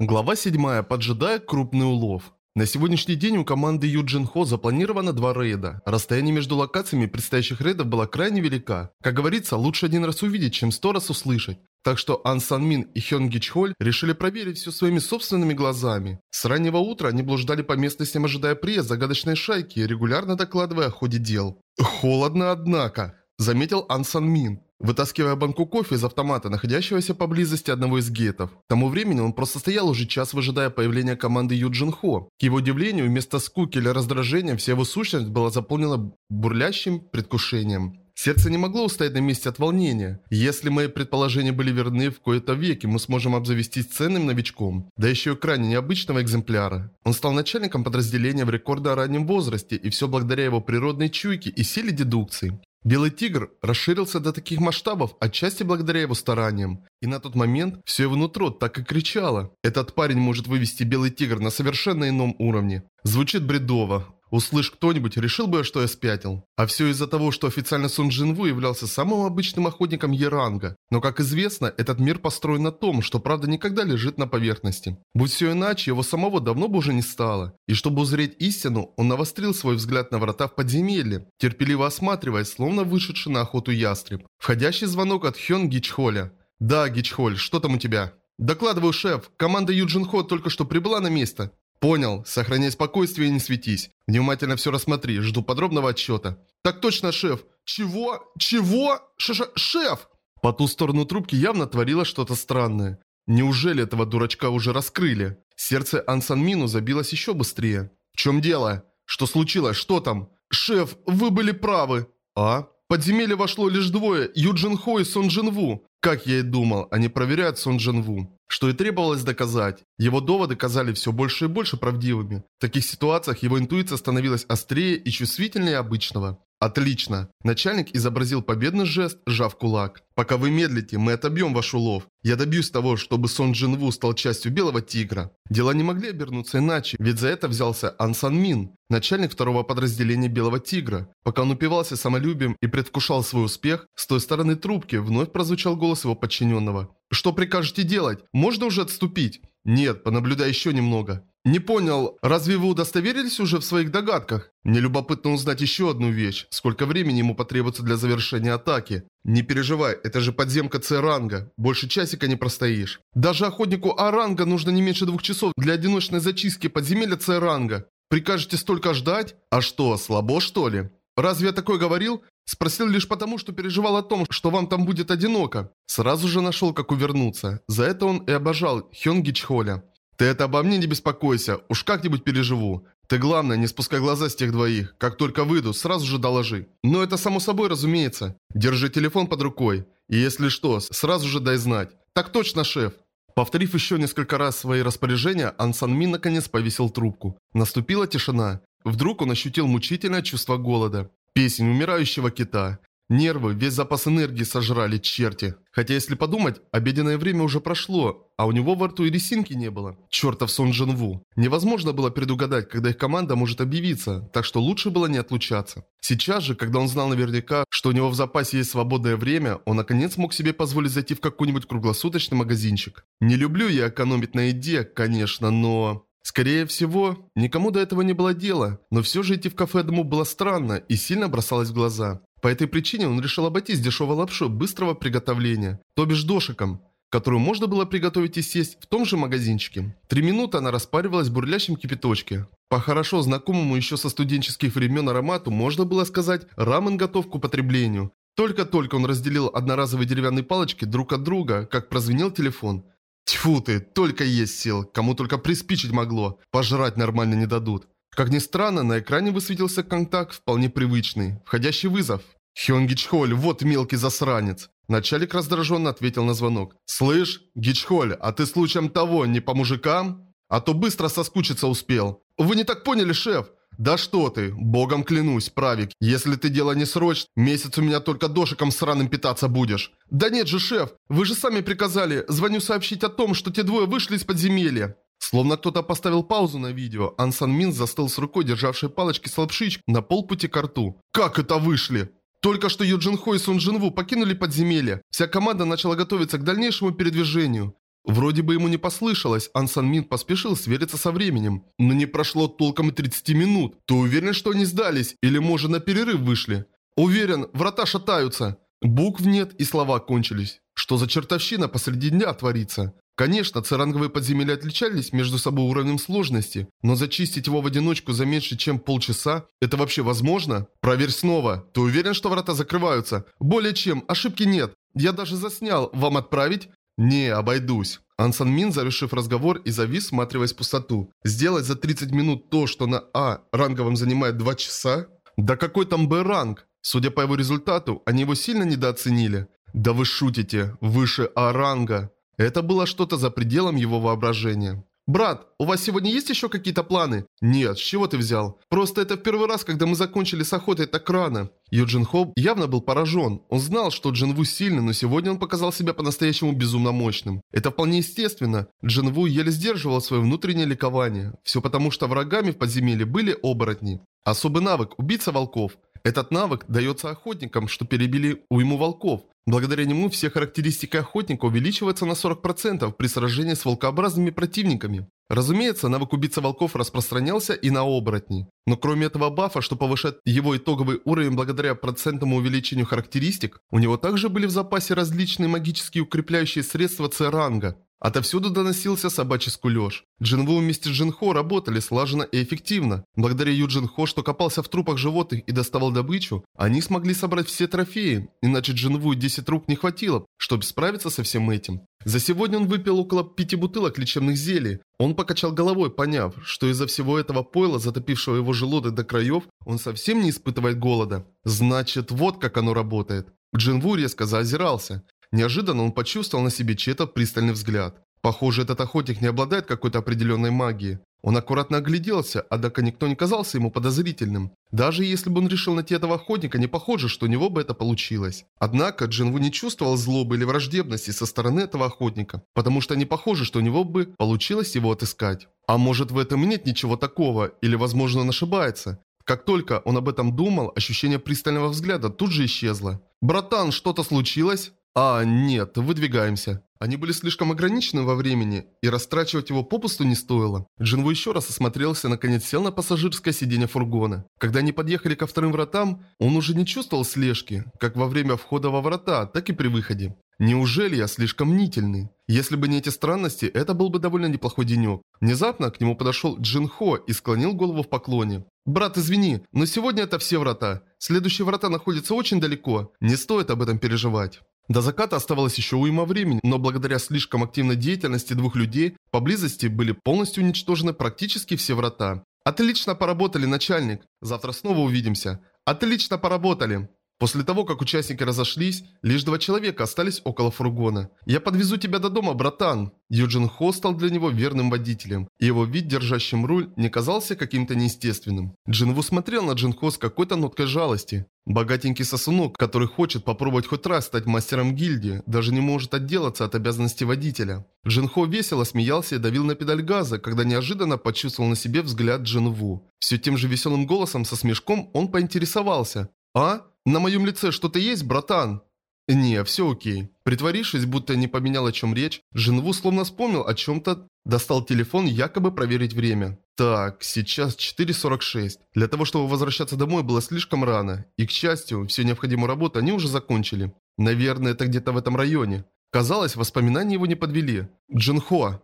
Глава 7. Поджидая крупный улов. На сегодняшний день у команды Юджин Хо запланировано два рейда. Расстояние между локациями предстоящих рейдов было крайне велика. Как говорится, лучше один раз увидеть, чем сто раз услышать. Так что Ан Сан Мин и Хён Ги Чхоль решили проверить все своими собственными глазами. С раннего утра они блуждали по местностям, ожидая приезд загадочной шайки, регулярно докладывая о ходе дел. «Холодно, однако», – заметил Ан Сан Мин вытаскивая банку кофе из автомата, находящегося поблизости одного из гетов. К тому времени он просто стоял уже час, выжидая появления команды Юджин Хо. К его удивлению, вместо скуки или раздражения, вся его сущность была заполнена бурлящим предвкушением. Сердце не могло устоять на месте от волнения. Если мои предположения были верны, в кои-то веки мы сможем обзавестись ценным новичком, да еще и крайне необычного экземпляра. Он стал начальником подразделения в рекордно раннем возрасте, и все благодаря его природной чуйке и силе дедукции. Белый тигр расширился до таких масштабов отчасти благодаря его стараниям. И на тот момент все его нутро так и кричало. Этот парень может вывести белый тигр на совершенно ином уровне. Звучит бредово. Услышь кто-нибудь, решил бы, что я спятил. А все из-за того, что официально Сун Джинву являлся самым обычным охотником Еранга. Но, как известно, этот мир построен на том, что правда никогда лежит на поверхности. Будь все иначе, его самого давно бы уже не стало. И чтобы узреть истину, он навострил свой взгляд на врата в подземелье, терпеливо осматриваясь, словно вышедший на охоту ястреб. Входящий звонок от Хён Гичхоля. «Да, Гичхоль, что там у тебя?» «Докладываю, шеф. Команда Юджин Хо только что прибыла на место. «Понял. Сохраняй спокойствие и не светись. Внимательно все рассмотри. Жду подробного отчета». «Так точно, шеф». «Чего? Чего? Ш -ш Шеф!» По ту сторону трубки явно творилось что-то странное. Неужели этого дурачка уже раскрыли? Сердце Ансан Мину забилось еще быстрее. «В чем дело? Что случилось? Что там?» «Шеф, вы были правы». «А?» Подземелье вошло лишь двое, Юджин Хо и Сон Джин Ву. Как я и думал, они проверяют Сон Джин Ву что и требовалось доказать. Его доводы казались все больше и больше правдивыми. В таких ситуациях его интуиция становилась острее и чувствительнее обычного. Отлично. Начальник изобразил победный жест, сжав кулак. Пока вы медлите, мы отобьем ваш улов. Я добьюсь того, чтобы Сон Джинву стал частью Белого Тигра. Дела не могли обернуться иначе, ведь за это взялся Ан Сан Мин, начальник второго подразделения Белого Тигра. Пока он упивался самолюбием и предвкушал свой успех, с той стороны трубки вновь прозвучал голос его подчиненного. «Что прикажете делать? Можно уже отступить?» «Нет, понаблюдай еще немного». «Не понял, разве вы удостоверились уже в своих догадках? Мне любопытно узнать еще одну вещь. Сколько времени ему потребуется для завершения атаки? Не переживай, это же подземка С-ранга. Больше часика не простоишь. Даже охотнику А-ранга нужно не меньше двух часов для одиночной зачистки подземелья С-ранга. Прикажете столько ждать? А что, слабо что ли? Разве я такое говорил? Спросил лишь потому, что переживал о том, что вам там будет одиноко. Сразу же нашел, как увернуться. За это он и обожал Хёнги Чхоля. Ты это обо мне не беспокойся, уж как-нибудь переживу. Ты главное, не спускай глаза с тех двоих. Как только выйду, сразу же доложи. Но это само собой разумеется. Держи телефон под рукой. И если что, сразу же дай знать. Так точно, шеф. Повторив еще несколько раз свои распоряжения, Ан Сан Мин наконец повесил трубку. Наступила тишина. Вдруг он ощутил мучительное чувство голода. Песнь умирающего кита. Нервы, весь запас энергии сожрали черти. Хотя, если подумать, обеденное время уже прошло, а у него во рту и ресинки не было. Чертов Сон Джинву. Невозможно было предугадать, когда их команда может объявиться, так что лучше было не отлучаться. Сейчас же, когда он знал наверняка, что у него в запасе есть свободное время, он наконец мог себе позволить зайти в какой-нибудь круглосуточный магазинчик. Не люблю я экономить на еде, конечно, но... Скорее всего, никому до этого не было дела, но все же идти в кафе одному было странно и сильно бросалось в глаза. По этой причине он решил обойтись дешевой лапшой быстрого приготовления, то бишь дошиком, которую можно было приготовить и съесть в том же магазинчике. Три минуты она распаривалась в бурлящем кипяточке. По хорошо знакомому еще со студенческих времен аромату можно было сказать «рамен готов к употреблению». Только-только он разделил одноразовые деревянные палочки друг от друга, как прозвенел телефон. Тьфу ты, только есть сил, кому только приспичить могло, пожрать нормально не дадут. Как ни странно, на экране высветился контакт вполне привычный. Входящий вызов. Хён Гичхоль, вот мелкий засранец. Начальник раздраженно ответил на звонок. «Слышь, Гичхоль, а ты случаем того, не по мужикам? А то быстро соскучиться успел. Вы не так поняли, шеф? Да что ты, богом клянусь, правик, если ты дело не срочь, месяц у меня только дошиком сраным питаться будешь. Да нет же, шеф, вы же сами приказали, звоню сообщить о том, что те двое вышли из подземелья. Словно кто-то поставил паузу на видео, Ан Сан Мин застыл с рукой, державшей палочки с лапшичкой на полпути к рту. «Как это вышли?» Только что Юджин Хо и Сун Джин Ву покинули подземелье. Вся команда начала готовиться к дальнейшему передвижению. Вроде бы ему не послышалось, Ан Сан Мин поспешил свериться со временем. Но не прошло толком и 30 минут. Ты уверен, что они сдались? Или, может, на перерыв вышли? Уверен, врата шатаются. Букв нет и слова кончились. Что за чертовщина посреди дня творится? Конечно, церанговые подземелья отличались между собой уровнем сложности, но зачистить его в одиночку за меньше, чем полчаса – это вообще возможно? Проверь снова. Ты уверен, что врата закрываются? Более чем, ошибки нет. Я даже заснял. Вам отправить? Не, обойдусь. Ансан Мин, завершив разговор и завис, всматриваясь в пустоту. Сделать за 30 минут то, что на А ранговом занимает 2 часа? Да какой там Б ранг? Судя по его результату, они его сильно недооценили. Да вы шутите, выше А ранга. Это было что-то за пределом его воображения. «Брат, у вас сегодня есть еще какие-то планы?» «Нет, с чего ты взял? Просто это в первый раз, когда мы закончили с охотой так рано». Юджин Хо явно был поражен. Он знал, что Джин Ву сильный, но сегодня он показал себя по-настоящему безумно мощным. Это вполне естественно. Джин Ву еле сдерживал свое внутреннее ликование. Все потому, что врагами в подземелье были оборотни. Особый навык – убийца волков. Этот навык дается охотникам, что перебили уйму волков. Благодаря нему все характеристики охотника увеличиваются на 40% при сражении с волкообразными противниками. Разумеется, навык убийца волков распространялся и на оборотней. Но кроме этого бафа, что повышает его итоговый уровень благодаря процентному увеличению характеристик, у него также были в запасе различные магические укрепляющие средства С-ранга. Отовсюду доносился собачий скулеж. Джинву вместе с Джинхо работали слаженно и эффективно. Благодаря Ю Джинхо, что копался в трупах животных и доставал добычу, они смогли собрать все трофеи, иначе Джинву 10 рук не хватило, чтобы справиться со всем этим. За сегодня он выпил около пяти бутылок лечебных зелий. Он покачал головой, поняв, что из-за всего этого пойла, затопившего его желудок до краев, он совсем не испытывает голода. Значит, вот как оно работает. Джинву резко заозирался. Неожиданно он почувствовал на себе чей-то пристальный взгляд. Похоже, этот охотник не обладает какой-то определенной магией. Он аккуратно огляделся, однако никто не казался ему подозрительным. Даже если бы он решил найти этого охотника, не похоже, что у него бы это получилось. Однако Джинву не чувствовал злобы или враждебности со стороны этого охотника, потому что не похоже, что у него бы получилось его отыскать. А может в этом нет ничего такого, или возможно он ошибается. Как только он об этом думал, ощущение пристального взгляда тут же исчезло. «Братан, что-то случилось?» А, нет, выдвигаемся. Они были слишком ограничены во времени, и растрачивать его попусту не стоило. Джинву еще раз осмотрелся наконец сел на пассажирское сиденье фургона. Когда они подъехали ко вторым вратам, он уже не чувствовал слежки, как во время входа во врата, так и при выходе. Неужели я слишком мнительный? Если бы не эти странности, это был бы довольно неплохой денек. Внезапно к нему подошел Джин Хо и склонил голову в поклоне. «Брат, извини, но сегодня это все врата. Следующие врата находятся очень далеко. Не стоит об этом переживать». До заката оставалось еще уйма времени, но благодаря слишком активной деятельности двух людей, поблизости были полностью уничтожены практически все врата. «Отлично поработали, начальник. Завтра снова увидимся. Отлично поработали!» После того, как участники разошлись, лишь два человека остались около фургона. «Я подвезу тебя до дома, братан!» Юджин Хо стал для него верным водителем, и его вид, держащим руль, не казался каким-то неестественным. Джинву смотрел на Джин Хо с какой-то ноткой жалости. Богатенький сосунок, который хочет попробовать хоть раз стать мастером гильдии, даже не может отделаться от обязанности водителя. Джинхо весело смеялся и давил на педаль газа, когда неожиданно почувствовал на себе взгляд Джинву. Все тем же веселым голосом со смешком он поинтересовался. «А?» «На моем лице что-то есть, братан?» «Не, все окей». Притворившись, будто не поменял о чем речь, Женву словно вспомнил о чем-то, достал телефон якобы проверить время. Так, сейчас 4.46. Для того, чтобы возвращаться домой, было слишком рано. И, к счастью, всю необходимую работу они уже закончили. Наверное, это где-то в этом районе. Казалось, воспоминания его не подвели. Джинхо.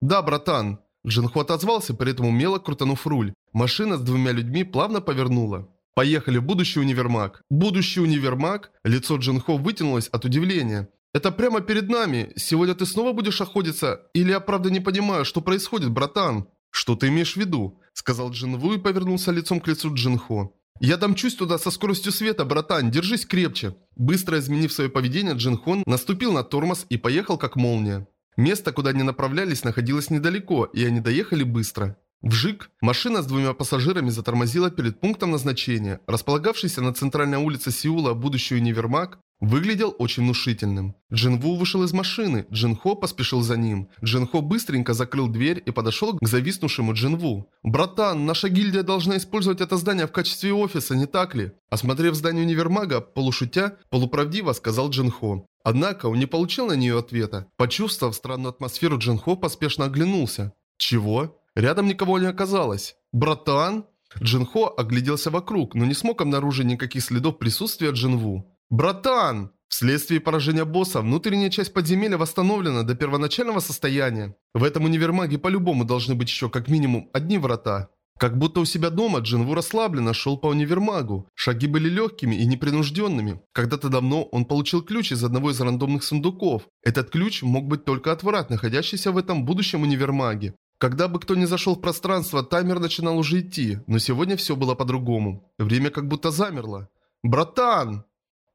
«Да, братан». Джинхо отозвался, при этом умело крутанув руль. Машина с двумя людьми плавно повернула. Поехали будущий универмаг. Будущий универмаг? Лицо Джинхо вытянулось от удивления. Это прямо перед нами. Сегодня ты снова будешь охотиться? Или я правда не понимаю, что происходит, братан? Что ты имеешь в виду? Сказал Джинву и повернулся лицом к лицу Джинхо. «Я домчусь туда со скоростью света, братан, держись крепче!» Быстро изменив свое поведение, Джинхон наступил на тормоз и поехал как молния. Место, куда они направлялись, находилось недалеко, и они доехали быстро. Вжик! Машина с двумя пассажирами затормозила перед пунктом назначения. Располагавшийся на центральной улице Сеула будущий универмаг выглядел очень внушительным. Джинву вышел из машины, Джинхо поспешил за ним. Джинхо быстренько закрыл дверь и подошел к зависнувшему Джинву. «Братан, наша гильдия должна использовать это здание в качестве офиса, не так ли?» Осмотрев здание универмага, полушутя, полуправдиво сказал Джинхо. Однако он не получил на нее ответа. Почувствовав странную атмосферу, Джинхо поспешно оглянулся. Чего? Рядом никого не оказалось. «Братан?» Джинхо огляделся вокруг, но не смог обнаружить никаких следов присутствия Джинву. «Братан!» Вследствие поражения босса, внутренняя часть подземелья восстановлена до первоначального состояния. В этом универмаге по-любому должны быть еще как минимум одни врата. Как будто у себя дома Джинву расслабленно шел по универмагу. Шаги были легкими и непринужденными. Когда-то давно он получил ключ из одного из рандомных сундуков. Этот ключ мог быть только от врат, находящихся в этом будущем универмаге. Когда бы кто ни зашел в пространство, таймер начинал уже идти, но сегодня все было по-другому. Время как будто замерло. «Братан!»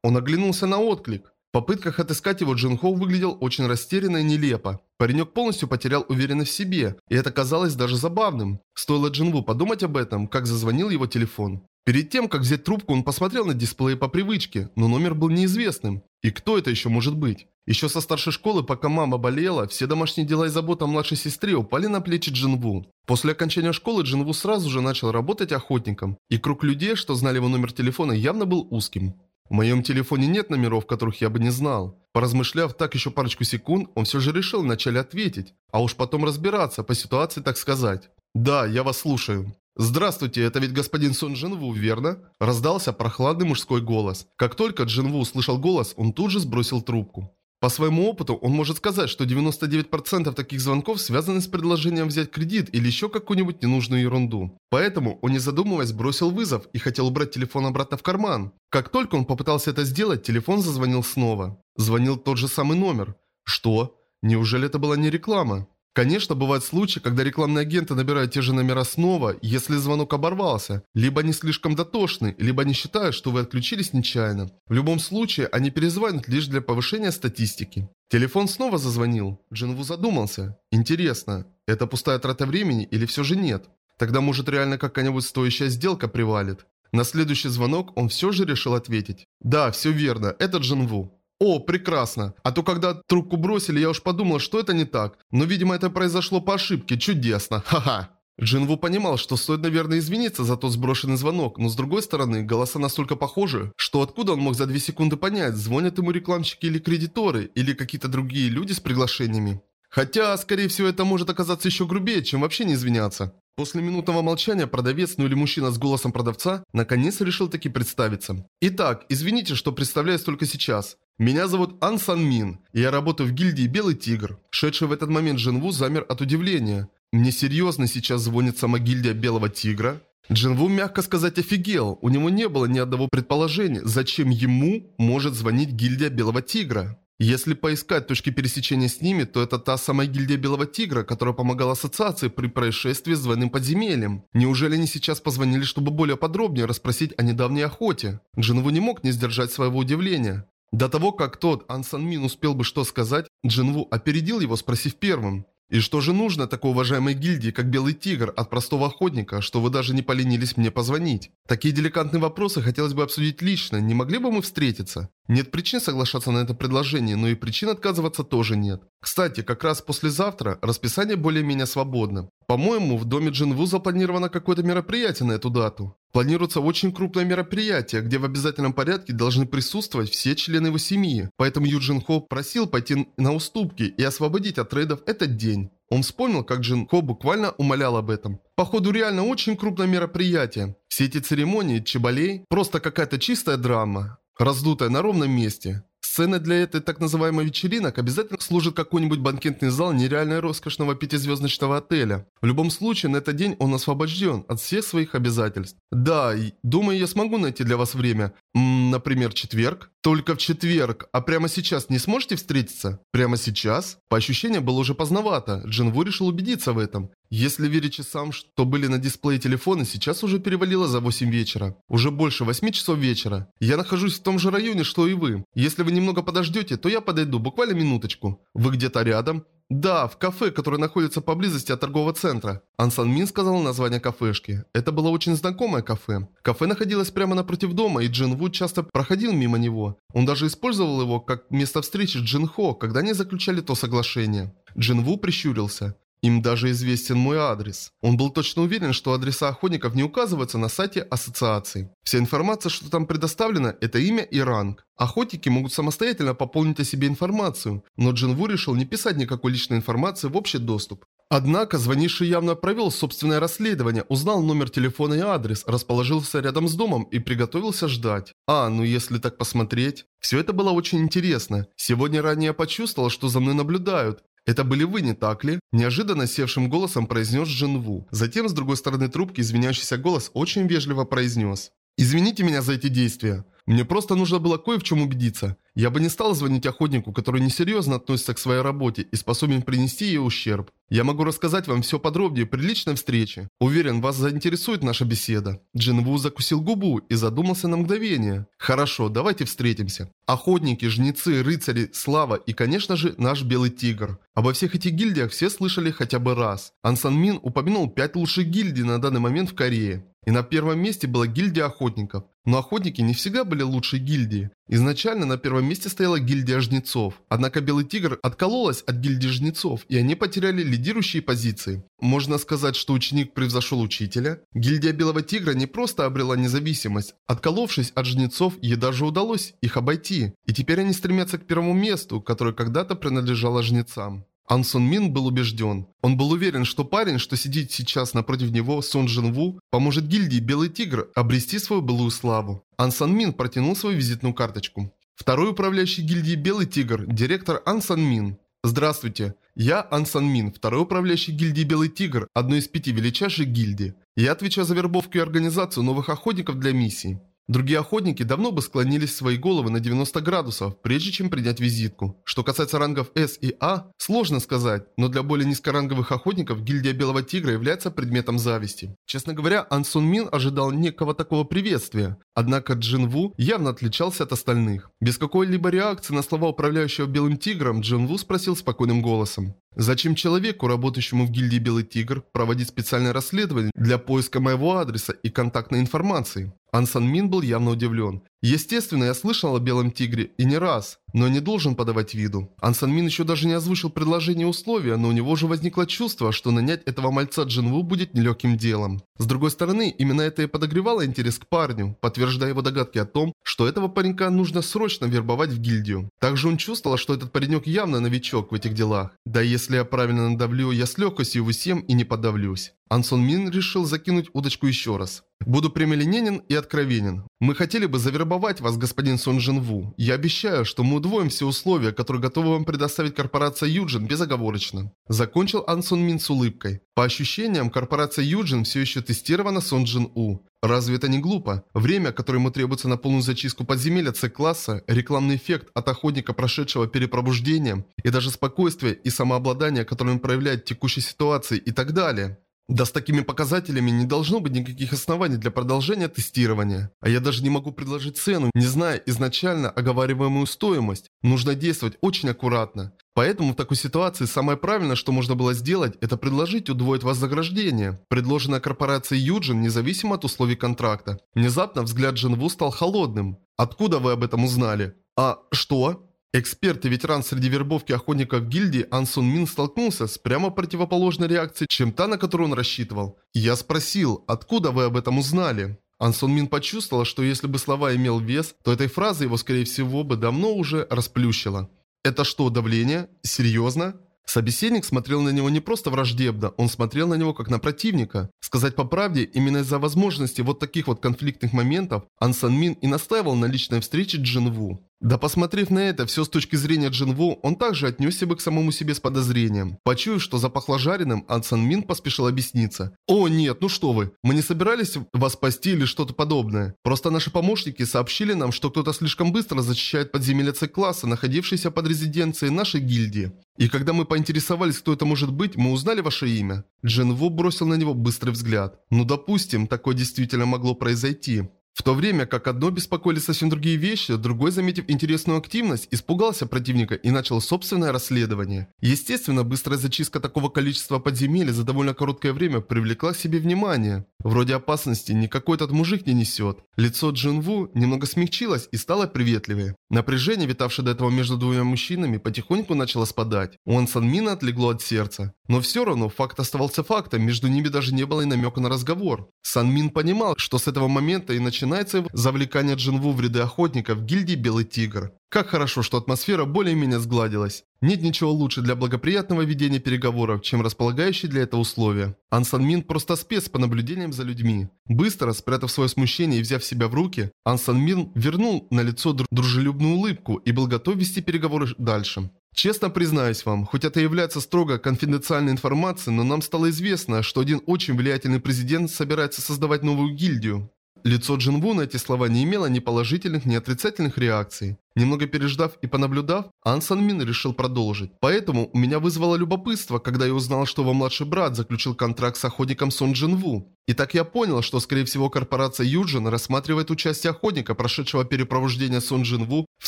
Он оглянулся на отклик. В попытках отыскать его Джин Хоу выглядел очень растерянно и нелепо. Паренек полностью потерял уверенность в себе, и это казалось даже забавным. Стоило Джинву подумать об этом, как зазвонил его телефон. Перед тем, как взять трубку, он посмотрел на дисплей по привычке, но номер был неизвестным. И кто это еще может быть? Еще со старшей школы, пока мама болела, все домашние дела и забота о младшей сестре упали на плечи Джинву. После окончания школы Джинву сразу же начал работать охотником, и круг людей, что знали его номер телефона, явно был узким. В моем телефоне нет номеров, которых я бы не знал. Поразмышляв так еще парочку секунд, он все же решил вначале ответить, а уж потом разбираться, по ситуации так сказать. «Да, я вас слушаю». «Здравствуйте, это ведь господин Сон Джинву, верно?» Раздался прохладный мужской голос. Как только Джинву услышал голос, он тут же сбросил трубку. По своему опыту он может сказать, что 99% таких звонков связаны с предложением взять кредит или еще какую-нибудь ненужную ерунду. Поэтому он не задумываясь бросил вызов и хотел убрать телефон обратно в карман. Как только он попытался это сделать, телефон зазвонил снова. Звонил тот же самый номер. Что? Неужели это была не реклама? Конечно, бывают случаи, когда рекламные агенты набирают те же номера снова, если звонок оборвался. Либо они слишком дотошны, либо они считают, что вы отключились нечаянно. В любом случае, они перезвонят лишь для повышения статистики. Телефон снова зазвонил. Джинву задумался. Интересно, это пустая трата времени или все же нет? Тогда может реально какая-нибудь стоящая сделка привалит. На следующий звонок он все же решил ответить. Да, все верно, это Джинву. О, прекрасно. А то когда трубку бросили, я уж подумал, что это не так. Но, видимо, это произошло по ошибке. Чудесно. Ха-ха. Джинву понимал, что стоит, наверное, извиниться за тот сброшенный звонок, но с другой стороны, голоса настолько похожи, что откуда он мог за две секунды понять, звонят ему рекламщики или кредиторы, или какие-то другие люди с приглашениями. Хотя, скорее всего, это может оказаться еще грубее, чем вообще не извиняться. После минутного молчания продавец, ну или мужчина с голосом продавца, наконец решил таки представиться. Итак, извините, что представляюсь только сейчас. Меня зовут Ан Сан Мин, и я работаю в гильдии Белый Тигр. Шедший в этот момент Джинву замер от удивления. Мне серьезно сейчас звонит сама гильдия Белого Тигра? Джинву, мягко сказать, офигел. У него не было ни одного предположения, зачем ему может звонить гильдия Белого Тигра. Если поискать точки пересечения с ними, то это та самая гильдия Белого Тигра, которая помогала ассоциации при происшествии с двойным подземельем. Неужели они сейчас позвонили, чтобы более подробнее расспросить о недавней охоте? Джинву не мог не сдержать своего удивления. До того, как тот Ан Сан Мин успел бы что сказать, Джинву опередил его, спросив первым. И что же нужно такой уважаемой гильдии, как Белый Тигр, от простого охотника, что вы даже не поленились мне позвонить? Такие деликатные вопросы хотелось бы обсудить лично, не могли бы мы встретиться? Нет причин соглашаться на это предложение, но и причин отказываться тоже нет. Кстати, как раз послезавтра расписание более-менее свободно. По-моему, в доме Джинву запланировано какое-то мероприятие на эту дату. Планируется очень крупное мероприятие, где в обязательном порядке должны присутствовать все члены его семьи. Поэтому Юджин Хо просил пойти на уступки и освободить от трейдов этот день. Он вспомнил, как Джин Хо буквально умолял об этом. Походу реально очень крупное мероприятие. Все эти церемонии, чебалей, просто какая-то чистая драма. Раздутая на ровном месте. Сценой для этой так называемой вечеринок обязательно служит какой-нибудь банкетный зал нереально роскошного пятизвездочного отеля. В любом случае, на этот день он освобожден от всех своих обязательств. Да, думаю, я смогу найти для вас время. М -м, например, четверг? Только в четверг. А прямо сейчас не сможете встретиться? Прямо сейчас? По ощущениям было уже поздновато. Джинву решил убедиться в этом. Если верить часам, что были на дисплее телефона, сейчас уже перевалило за 8 вечера. Уже больше 8 часов вечера. Я нахожусь в том же районе, что и вы. Если вы немного подождете, то я подойду, буквально минуточку. Вы где-то рядом? Да, в кафе, которое находится поблизости от торгового центра. Ансан Мин сказал название кафешки. Это было очень знакомое кафе. Кафе находилось прямо напротив дома, и Джин Ву часто проходил мимо него. Он даже использовал его как место встречи Джин Хо, когда они заключали то соглашение. Джин Ву прищурился. Им даже известен мой адрес. Он был точно уверен, что адреса охотников не указываются на сайте ассоциации. Вся информация, что там предоставлена, это имя и ранг. Охотники могут самостоятельно пополнить о себе информацию, но Джинву решил не писать никакой личной информации в общий доступ. Однако звонивший явно провел собственное расследование, узнал номер телефона и адрес, расположился рядом с домом и приготовился ждать. А, ну если так посмотреть. Все это было очень интересно. Сегодня ранее почувствовал, что за мной наблюдают. «Это были вы, не так ли?» Неожиданно севшим голосом произнес Джинву. Затем с другой стороны трубки извиняющийся голос очень вежливо произнес. «Извините меня за эти действия. Мне просто нужно было кое в чем убедиться. Я бы не стал звонить охотнику, который несерьезно относится к своей работе и способен принести ей ущерб. Я могу рассказать вам все подробнее при личной встрече. Уверен, вас заинтересует наша беседа». Джин Ву закусил губу и задумался на мгновение. «Хорошо, давайте встретимся. Охотники, жнецы, рыцари, слава и, конечно же, наш белый тигр. Обо всех этих гильдиях все слышали хотя бы раз. Ансан Мин упомянул пять лучших гильдий на данный момент в Корее. И на первом месте была гильдия охотников. Но охотники не всегда были лучшей гильдией. Изначально на первом месте стояла гильдия жнецов. Однако Белый Тигр откололась от гильдии жнецов, и они потеряли лидирующие позиции. Можно сказать, что ученик превзошел учителя. Гильдия Белого Тигра не просто обрела независимость. Отколовшись от жнецов, ей даже удалось их обойти. И теперь они стремятся к первому месту, которое когда-то принадлежало жнецам. Ан Сон Мин был убежден. Он был уверен, что парень, что сидит сейчас напротив него, Сон Джин Ву, поможет гильдии Белый Тигр обрести свою былую славу. Ан Сон Мин протянул свою визитную карточку. Второй управляющий гильдии Белый Тигр, директор Ан Сан Мин. Здравствуйте, я Ан Сан Мин, второй управляющий гильдии Белый Тигр, одной из пяти величайших гильдий. Я отвечаю за вербовку и организацию новых охотников для миссии. Другие охотники давно бы склонились свои головы на 90 градусов, прежде чем принять визитку. Что касается рангов S и A, сложно сказать, но для более низкоранговых охотников гильдия Белого Тигра является предметом зависти. Честно говоря, Ан Сун Мин ожидал некого такого приветствия, однако Джин Ву явно отличался от остальных. Без какой-либо реакции на слова управляющего Белым Тигром, Джин Ву спросил спокойным голосом. Зачем человеку, работающему в гильдии Белый Тигр, проводить специальное расследование для поиска моего адреса и контактной информации? Ансан Мин был явно удивлен. Естественно, я слышал о Белом Тигре и не раз, но не должен подавать виду. Ансан Мин еще даже не озвучил предложение и условия, но у него уже возникло чувство, что нанять этого мальца Джинву будет нелегким делом. С другой стороны, именно это и подогревало интерес к парню, подтверждая его догадки о том, что этого паренька нужно срочно вербовать в гильдию. Также он чувствовал, что этот паренек явно новичок в этих делах. Да если я правильно надавлю, я с легкостью его всем и не подавлюсь. Ансон Мин решил закинуть удочку еще раз. Буду прямолинейен и откровенен. Мы хотели бы завербовать вас, господин Сон Джин Ву. Я обещаю, что мы удвоим все условия, которые готовы вам предоставить корпорация Юджин безоговорочно. Закончил Ансон Мин с улыбкой. По ощущениям, корпорация Юджин все еще тестирована Сон Джин У. Разве это не глупо? Время, которое ему требуется на полную зачистку подземелья С-класса, рекламный эффект от охотника, прошедшего перепробуждение, и даже спокойствие и самообладание, которое он проявляет в текущей ситуации и так далее. Да с такими показателями не должно быть никаких оснований для продолжения тестирования. А я даже не могу предложить цену, не зная изначально оговариваемую стоимость. Нужно действовать очень аккуратно. Поэтому в такой ситуации самое правильное, что можно было сделать, это предложить удвоить вознаграждение, предложенное корпорацией Юджин, независимо от условий контракта. Внезапно взгляд Джинву стал холодным. «Откуда вы об этом узнали?» «А что?» Эксперт и ветеран среди вербовки охотников гильдии Ансун Мин столкнулся с прямо противоположной реакцией, чем та, на которую он рассчитывал. я спросил, откуда вы об этом узнали? Ансон Мин почувствовал, что если бы слова имел вес, то этой фразой его, скорее всего, бы давно уже расплющило. «Это что, давление? Серьезно?» Собеседник смотрел на него не просто враждебно, он смотрел на него как на противника. Сказать по правде, именно из-за возможности вот таких вот конфликтных моментов Ансан Мин и настаивал на личной встрече Джин Ву. Да посмотрев на это, все с точки зрения Джинву, он также отнесся бы к самому себе с подозрением. Почуяв, что запахло жареным, Ан Сан Мин поспешил объясниться. «О, нет, ну что вы, мы не собирались вас спасти или что-то подобное. Просто наши помощники сообщили нам, что кто-то слишком быстро защищает подземелье С-класса, находившееся под резиденцией нашей гильдии. И когда мы поинтересовались, кто это может быть, мы узнали ваше имя». Джин Ву бросил на него быстрый взгляд. «Ну допустим, такое действительно могло произойти». В то время как одно беспокоили совсем другие вещи, другой, заметив интересную активность, испугался противника и начал собственное расследование. Естественно, быстрая зачистка такого количества подземелий за довольно короткое время привлекла к себе внимание. Вроде опасности никакой этот мужик не несет. Лицо Джинву немного смягчилось и стало приветливее. Напряжение, витавшее до этого между двумя мужчинами, потихоньку начало спадать. У Ан Мина отлегло от сердца. Но все равно факт оставался фактом, между ними даже не было и намека на разговор. Сан Мин понимал, что с этого момента и начинается завлекание Джинву в ряды охотников гильдии Белый Тигр. Как хорошо, что атмосфера более-менее сгладилась. Нет ничего лучше для благоприятного ведения переговоров, чем располагающие для этого условия. Ан Сан Мин просто спец по наблюдениям за людьми. Быстро, спрятав свое смущение и взяв себя в руки, Ан Сан Мин вернул на лицо дружелюбную улыбку и был готов вести переговоры дальше. Честно признаюсь вам, хоть это является строго конфиденциальной информацией, но нам стало известно, что один очень влиятельный президент собирается создавать новую гильдию. Лицо Джинву на эти слова не имело ни положительных, ни отрицательных реакций. Немного переждав и понаблюдав, Ан Сан Мин решил продолжить. Поэтому у меня вызвало любопытство, когда я узнал, что его младший брат заключил контракт с охотником Сон Джинву. И так я понял, что скорее всего корпорация Юджин рассматривает участие охотника, прошедшего перепробуждение Сон Джинву, в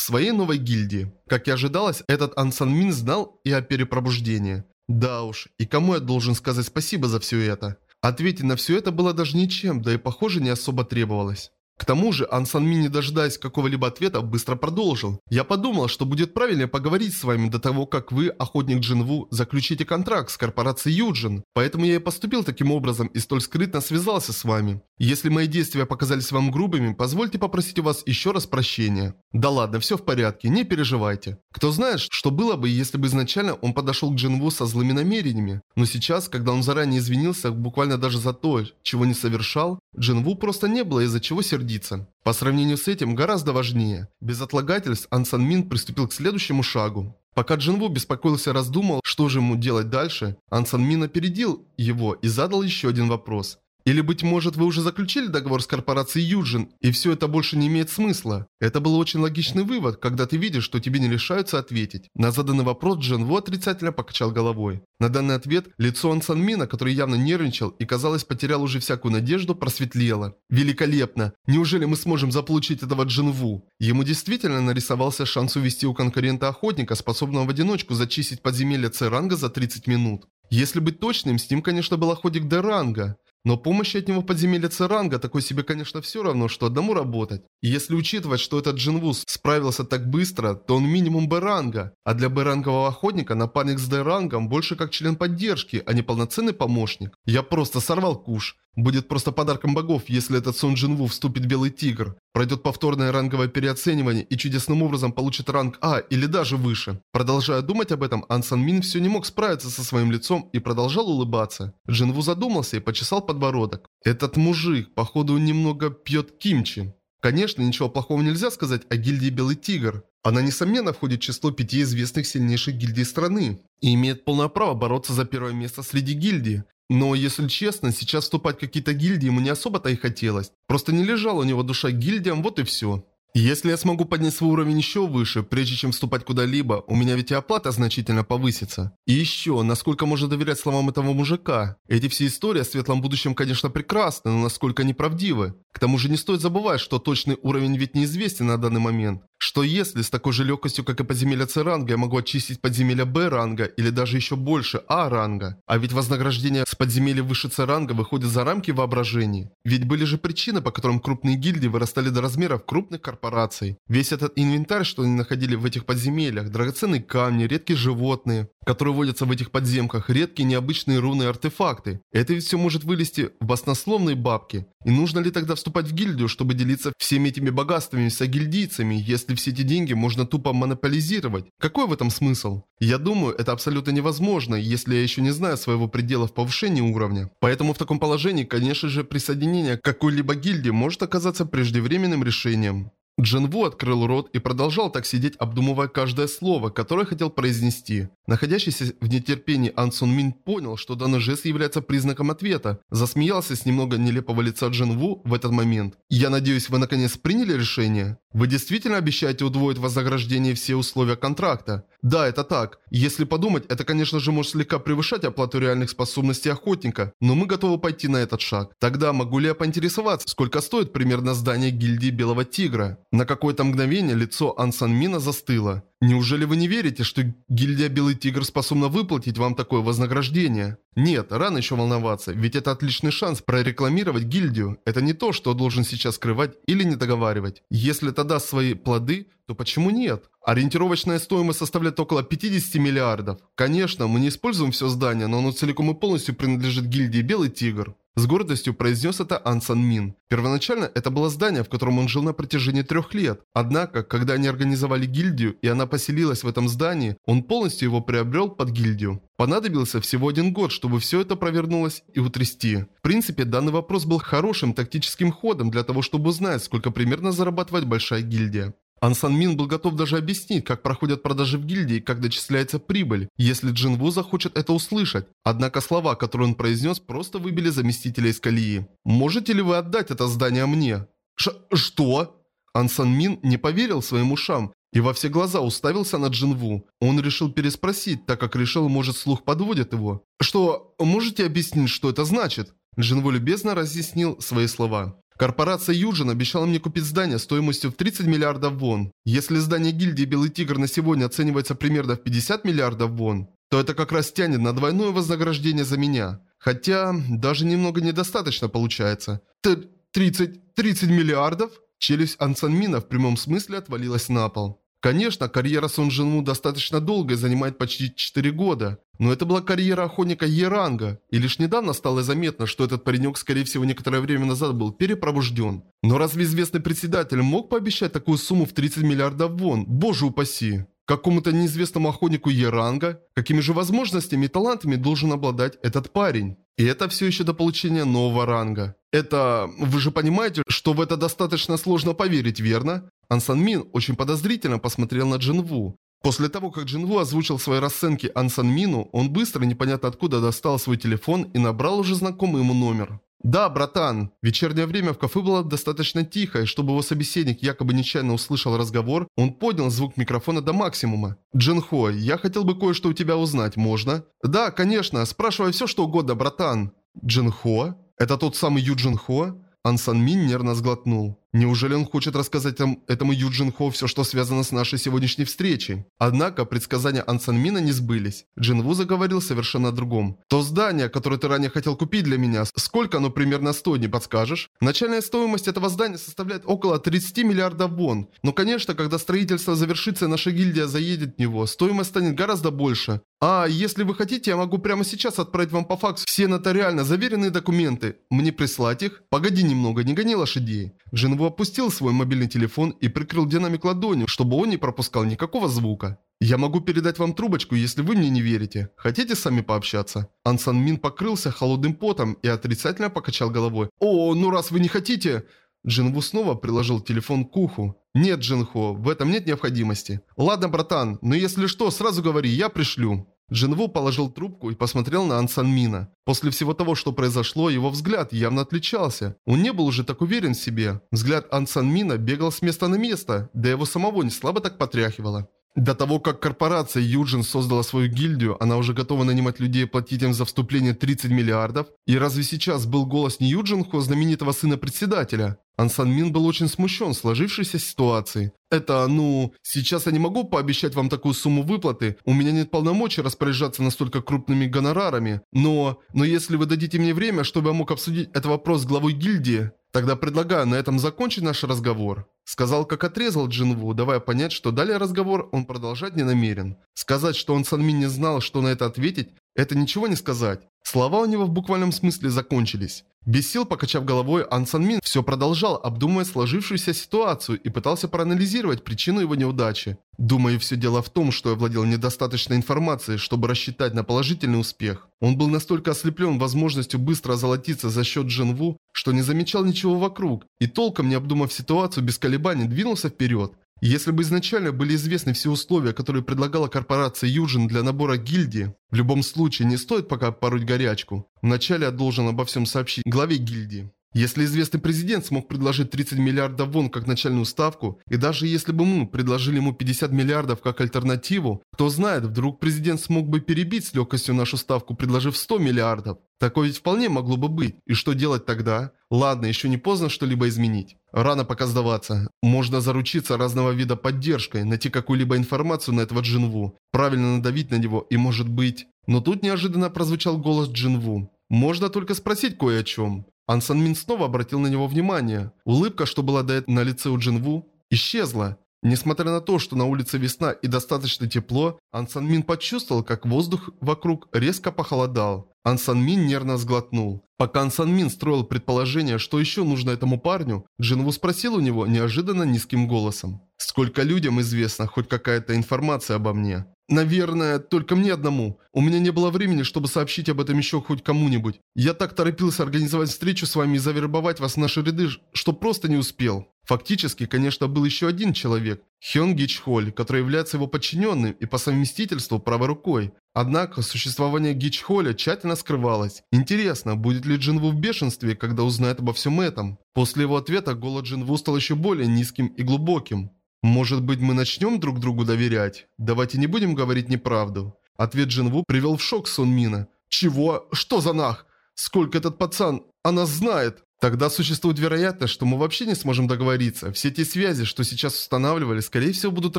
своей новой гильдии. Как и ожидалось, этот Ан Сан Мин знал и о перепробуждении. Да уж, и кому я должен сказать спасибо за все это? Ответить на все это было даже ничем, да и похоже не особо требовалось. К тому же, Ансан Ми, не дожидаясь какого-либо ответа, быстро продолжил. «Я подумал, что будет правильнее поговорить с вами до того, как вы, охотник Джинву, заключите контракт с корпорацией Юджин. Поэтому я и поступил таким образом и столь скрытно связался с вами. Если мои действия показались вам грубыми, позвольте попросить у вас еще раз прощения». «Да ладно, все в порядке, не переживайте». Кто знает, что было бы, если бы изначально он подошел к Джинву со злыми намерениями. Но сейчас, когда он заранее извинился буквально даже за то, чего не совершал, Джинву просто не было из-за чего сердиться сердиться. По сравнению с этим гораздо важнее. Без отлагательств Ан Сан Мин приступил к следующему шагу. Пока Джинву беспокоился и раздумал, что же ему делать дальше, Ан Сан Мин опередил его и задал еще один вопрос. Или, быть может, вы уже заключили договор с корпорацией Юджин, и все это больше не имеет смысла? Это был очень логичный вывод, когда ты видишь, что тебе не решаются ответить. На заданный вопрос Джин Ву отрицательно покачал головой. На данный ответ лицо Ан Мина, который явно нервничал и, казалось, потерял уже всякую надежду, просветлело. Великолепно! Неужели мы сможем заполучить этого Джин Ву? Ему действительно нарисовался шанс увести у конкурента охотника, способного в одиночку зачистить подземелье С-ранга за 30 минут. Если быть точным, с ним, конечно, был охотник Д-ранга. Но помощи от него подземелье Церанга такой себе, конечно, все равно, что одному работать. И если учитывать, что этот Джинвус справился так быстро, то он минимум Б-ранга. А для Б-рангового охотника напарник с Д-рангом больше как член поддержки, а не полноценный помощник. Я просто сорвал куш. Будет просто подарком богов, если этот Сон Джинву вступит в Белый Тигр, пройдет повторное ранговое переоценивание и чудесным образом получит ранг А или даже выше. Продолжая думать об этом, Ан Сан Мин все не мог справиться со своим лицом и продолжал улыбаться. Джинву задумался и почесал подбородок. Этот мужик, походу, немного пьет кимчи. Конечно, ничего плохого нельзя сказать о гильдии Белый Тигр. Она, несомненно, входит в число пяти известных сильнейших гильдий страны и имеет полное право бороться за первое место среди гильдий. Но, если честно, сейчас вступать в какие-то гильдии ему не особо-то и хотелось. Просто не лежала у него душа к гильдиям, вот и все. Если я смогу поднять свой уровень еще выше, прежде чем вступать куда-либо, у меня ведь и оплата значительно повысится. И еще, насколько можно доверять словам этого мужика? Эти все истории о светлом будущем, конечно, прекрасны, но насколько неправдивы. К тому же не стоит забывать, что точный уровень ведь неизвестен на данный момент. Что если с такой же легкостью, как и подземелья С-ранга, я могу очистить подземелья Б-ранга или даже еще больше А-ранга? А ведь вознаграждение с подземелья выше С-ранга выходит за рамки воображения. Ведь были же причины, по которым крупные гильдии вырастали до размеров крупных корпораций. Весь этот инвентарь, что они находили в этих подземельях, драгоценные камни, редкие животные, которые водятся в этих подземках, редкие необычные руны и артефакты. Это ведь все может вылезти в баснословные бабки. И нужно ли тогда вступать в гильдию, чтобы делиться всеми этими богатствами с гильдийцами, если все эти деньги можно тупо монополизировать? Какой в этом смысл? Я думаю, это абсолютно невозможно, если я еще не знаю своего предела в повышении уровня. Поэтому в таком положении, конечно же, присоединение к какой-либо гильдии может оказаться преждевременным решением. Джин Ву открыл рот и продолжал так сидеть, обдумывая каждое слово, которое хотел произнести. Находящийся в нетерпении Ан Сун Мин понял, что данный жест является признаком ответа. Засмеялся с немного нелепого лица Джин Ву в этот момент. «Я надеюсь, вы наконец приняли решение? Вы действительно обещаете удвоить вознаграждение все условия контракта?» «Да, это так. Если подумать, это, конечно же, может слегка превышать оплату реальных способностей охотника, но мы готовы пойти на этот шаг. Тогда могу ли я поинтересоваться, сколько стоит примерно здание гильдии Белого Тигра?» На какое-то мгновение лицо Ан Сан Мина застыло. Неужели вы не верите, что гильдия Белый Тигр способна выплатить вам такое вознаграждение? Нет, рано еще волноваться, ведь это отличный шанс прорекламировать гильдию. Это не то, что должен сейчас скрывать или не договаривать. Если это даст свои плоды, то почему нет? Ориентировочная стоимость составляет около 50 миллиардов. Конечно, мы не используем все здание, но оно целиком и полностью принадлежит гильдии Белый Тигр. С гордостью произнес это Ан Сан Мин. Первоначально это было здание, в котором он жил на протяжении трех лет. Однако, когда они организовали гильдию и она поселилась в этом здании, он полностью его приобрел под гильдию. Понадобился всего один год, чтобы все это провернулось и утрясти. В принципе, данный вопрос был хорошим тактическим ходом для того, чтобы узнать, сколько примерно зарабатывает большая гильдия. Ансан Мин был готов даже объяснить, как проходят продажи в гильдии, как дочисляется прибыль, если Джин Ву захочет это услышать. Однако слова, которые он произнес, просто выбили заместителя из колеи. «Можете ли вы отдать это здание мне?» Ш «Что?» Ансан Мин не поверил своим ушам и во все глаза уставился на Джинву. Он решил переспросить, так как решил, может, слух подводит его. «Что, можете объяснить, что это значит?» Джинву любезно разъяснил свои слова. Корпорация Юджин обещала мне купить здание стоимостью в 30 миллиардов вон. Если здание гильдии Белый Тигр на сегодня оценивается примерно в 50 миллиардов вон, то это как раз тянет на двойное вознаграждение за меня. Хотя, даже немного недостаточно получается. Т 30, 30 миллиардов? Челюсть Ансанмина в прямом смысле отвалилась на пол. Конечно, карьера Сон Джинву достаточно долгая, занимает почти 4 года. Но это была карьера охотника Еранга, и лишь недавно стало заметно, что этот паренек, скорее всего, некоторое время назад был перепробужден. Но разве известный председатель мог пообещать такую сумму в 30 миллиардов вон? Боже упаси! Какому-то неизвестному охотнику Еранга? Какими же возможностями и талантами должен обладать этот парень? И это все еще до получения нового ранга. Это... Вы же понимаете, что в это достаточно сложно поверить, верно? Ансан Мин очень подозрительно посмотрел на Джинву. После того, как Джинву озвучил свои расценки Ансан Мину, он быстро, непонятно откуда, достал свой телефон и набрал уже знакомый ему номер. «Да, братан». Вечернее время в кафе было достаточно тихо, и чтобы его собеседник якобы нечаянно услышал разговор, он поднял звук микрофона до максимума. «Джинхо, я хотел бы кое-что у тебя узнать, можно?» «Да, конечно, спрашивай все, что угодно, братан». «Джинхо? Это тот самый Юджин Хо?» Ансан Мин нервно сглотнул. Неужели он хочет рассказать этому Юджин Хо все, что связано с нашей сегодняшней встречей? Однако предсказания Ансан Мина не сбылись. Джин Ву заговорил совершенно о другом. То здание, которое ты ранее хотел купить для меня, сколько оно примерно стоит, не подскажешь? Начальная стоимость этого здания составляет около 30 миллиардов вон. Но конечно, когда строительство завершится и наша гильдия заедет в него, стоимость станет гораздо больше. А, если вы хотите, я могу прямо сейчас отправить вам по факсу все нотариально заверенные документы. Мне прислать их? Погоди немного, не гони лошадей. Джин Ву опустил свой мобильный телефон и прикрыл динамик ладонью, чтобы он не пропускал никакого звука. «Я могу передать вам трубочку, если вы мне не верите. Хотите сами пообщаться?» Ансан Мин покрылся холодным потом и отрицательно покачал головой. «О, ну раз вы не хотите...» Джинву снова приложил телефон к уху. «Нет, Джинхо, в этом нет необходимости. Ладно, братан, но если что, сразу говори, я пришлю». Джинву положил трубку и посмотрел на Ансан Мина. После всего того, что произошло, его взгляд явно отличался. Он не был уже так уверен в себе. Взгляд Ансан Мина бегал с места на место, да его самого не слабо так потряхивало. До того, как корпорация Юджин создала свою гильдию, она уже готова нанимать людей и платить им за вступление 30 миллиардов? И разве сейчас был голос не Юджинхо, знаменитого сына председателя? Ансан Мин был очень смущен сложившейся ситуацией. Это, ну, сейчас я не могу пообещать вам такую сумму выплаты, у меня нет полномочий распоряжаться настолько крупными гонорарами, но, но если вы дадите мне время, чтобы я мог обсудить этот вопрос с главой гильдии, тогда предлагаю на этом закончить наш разговор. Сказал, как отрезал Джинву, давая понять, что далее разговор он продолжать не намерен. Сказать, что он Санмин не знал, что на это ответить, это ничего не сказать. Слова у него в буквальном смысле закончились. Без сил покачав головой, Ан Сан Мин все продолжал, обдумывая сложившуюся ситуацию и пытался проанализировать причину его неудачи. Думаю, все дело в том, что я владел недостаточной информацией, чтобы рассчитать на положительный успех. Он был настолько ослеплен возможностью быстро озолотиться за счет Джинву, что не замечал ничего вокруг, и толком не обдумав ситуацию без колебаний двинулся вперед. Если бы изначально были известны все условия, которые предлагала корпорация Южин для набора гильдии, в любом случае не стоит пока пороть горячку. Вначале я должен обо всем сообщить главе гильдии. Если известный президент смог предложить 30 миллиардов вон как начальную ставку, и даже если бы мы предложили ему 50 миллиардов как альтернативу, кто знает, вдруг президент смог бы перебить с легкостью нашу ставку, предложив 100 миллиардов. Такое ведь вполне могло бы быть. И что делать тогда? Ладно, еще не поздно что-либо изменить. Рано пока сдаваться. Можно заручиться разного вида поддержкой, найти какую-либо информацию на этого Джинву, правильно надавить на него и может быть... Но тут неожиданно прозвучал голос Джинву. Можно только спросить кое о чем. Ан Сан Мин снова обратил на него внимание. Улыбка, что была до этого на лице у Джинву, исчезла. Несмотря на то, что на улице весна и достаточно тепло, Ан Сан Мин почувствовал, как воздух вокруг резко похолодал. Ан Сан Мин нервно сглотнул. Пока Ан Сан Мин строил предположение, что еще нужно этому парню, Джинву спросил у него неожиданно низким голосом. «Сколько людям известно хоть какая-то информация обо мне?» Наверное, только мне одному. У меня не было времени, чтобы сообщить об этом еще хоть кому-нибудь. Я так торопился организовать встречу с вами и завербовать вас в наши ряды, что просто не успел. Фактически, конечно, был еще один человек, Хён Гич Холь, который является его подчиненным и по совместительству правой рукой. Однако, существование Гич Холя тщательно скрывалось. Интересно, будет ли Джинву в бешенстве, когда узнает обо всем этом? После его ответа голос Джинву стал еще более низким и глубоким. Может быть, мы начнем друг другу доверять? Давайте не будем говорить неправду. Ответ Джинву привел в шок Сон Мина. Чего? Что за нах? Сколько этот пацан? Она знает. Тогда существует вероятность, что мы вообще не сможем договориться. Все те связи, что сейчас устанавливали, скорее всего будут